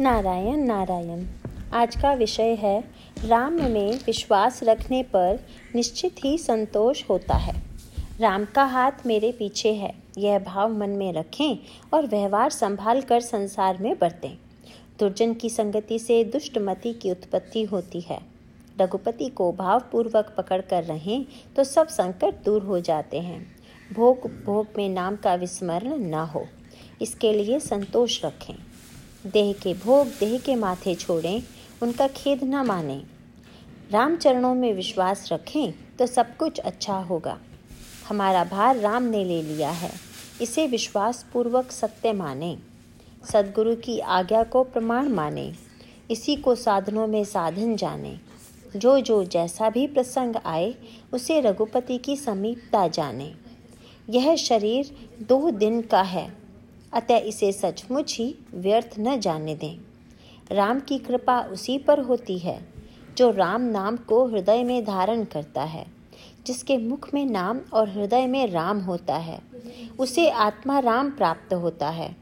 नारायण नारायण। आज का विषय है, राम में विश्वास रखने पर निश्चित ही संतोष होता है। राम का हाथ मेरे पीछे है, यह भाव मन में रखें और व्यवहार संभाल कर संसार में बरतें। दुर्जन की संगति से दुष्टमति की उत्पत्ति होती है। रघुपति को भावपूर्वक पकड़ कर रहें तो सब संकट दूर हो जाते हैं। भोग भोग में नाम का विस्मरण न हो। इसके लिए संतोष रखें। देह के भोग, देह के माथे छोड़ें, उनका खेद न माने। राम चरणों में विश्वास रखें तो सब कुछ अच्छा होगा। हमारा भार राम ने ले लिया है, इसे विश्वास पूर्वक सत्य माने। सदगुरु की आज्ञा को प्रमाण माने, इसी को साधनों में साधन जाने। जो जो जैसा भी प्रसंग आए, उसे रघुपति की समीपता जाने। यह शरीर दो दिन का है अतः इसे सचमुच ही व्यर्थ न जाने दें। राम की कृपा उसी पर होती है, जो राम नाम को हृदय में धारण करता है, जिसके मुख में नाम और हृदय में राम होता है। उसे आत्मा राम प्राप्त होता है।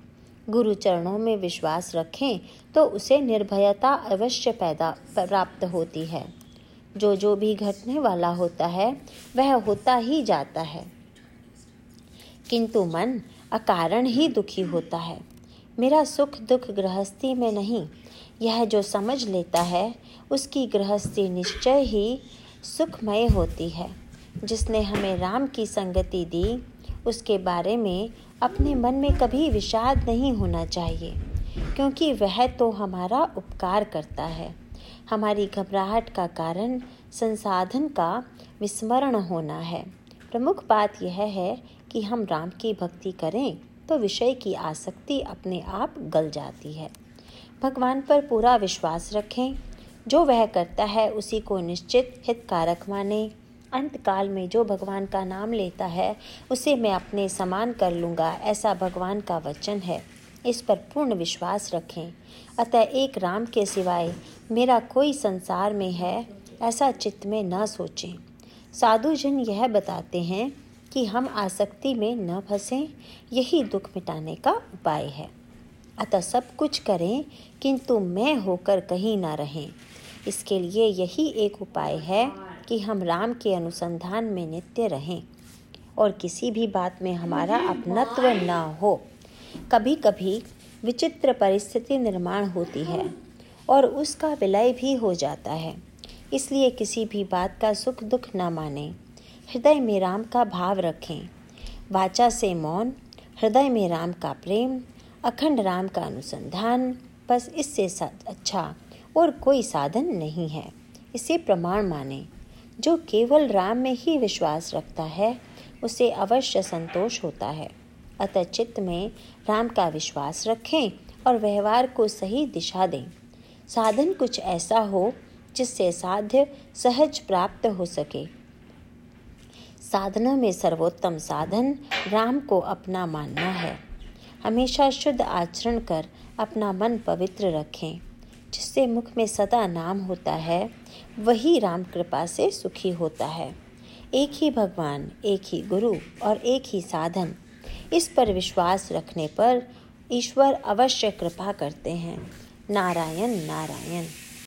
गुरु चरणों में विश्वास रखें तो उसे निर्भयता अवश्य पैदा, प्राप्त होती है। जो जो भी घटने वाला होता है, वह होता ही जाता है। किंतु मन अकारण ही दुखी होता है। मेरा सुख दुख गृहस्थी में नहीं, यह जो समझ लेता है, उसकी गृहस्थी निश्चय ही सुखमय होती है। जिसने हमें राम की संगति दी, उसके बारे में अपने मन में कभी विषाद नहीं होना चाहिए, क्योंकि वह तो हमारा उपकार करता है। हमारी घबराहट का कारण संसाधन का विस्मरण होना है। प्रमुख बात यह है कि हम राम की भक्ति करें तो विषय की आसक्ति अपने आप गल जाती है। भगवान पर पूरा विश्वास रखें। जो वह करता है, उसी को निश्चित हितकारक माने। अंतकाल में जो भगवान का नाम लेता है, उसे मैं अपने समान कर लूँगा, ऐसा भगवान का वचन है। इस पर पूर्ण विश्वास रखें। अतः एक राम के सिवाय मेरा कोई संसार में है, ऐसा चित्त में न सोचें। साधु जन यह बताते हैं कि हम आसक्ति में न फंसें यही दुख मिटाने का उपाय है। अतः सब कुछ करें किंतु मैं होकर कहीं ना रहें। इसके लिए यही एक उपाय है कि हम राम के अनुसंधान में नित्य रहें और किसी भी बात में हमारा अपनत्व न हो। कभी कभी विचित्र परिस्थिति निर्माण होती है और उसका विलय भी हो जाता है। इसलिए किसी भी बात का सुख दुख न माने। हृदय में राम का भाव रखें। वाचा से मौन, हृदय में राम का प्रेम, अखंड राम का अनुसंधान, बस इससे अच्छा और कोई साधन नहीं है। इसे प्रमाण माने। जो केवल राम में ही विश्वास रखता है, उसे अवश्य संतोष होता है। अतः चित्त में राम का विश्वास रखें और व्यवहार को सही दिशा दें। साधन कुछ ऐसा हो, जिससे साध्य सहज प्राप्त हो सके। साधनों में सर्वोत्तम साधन राम को अपना मानना है। हमेशा शुद्ध आचरण कर अपना मन पवित्र रखें, जिससे मुख में सदा नाम होता है, वही राम कृपा से सुखी होता है। एक ही भगवान, एक ही गुरु और एक ही साधन, इस पर विश्वास रखने पर ईश्वर अवश्य कृपा करते हैं। नारायण नारायण।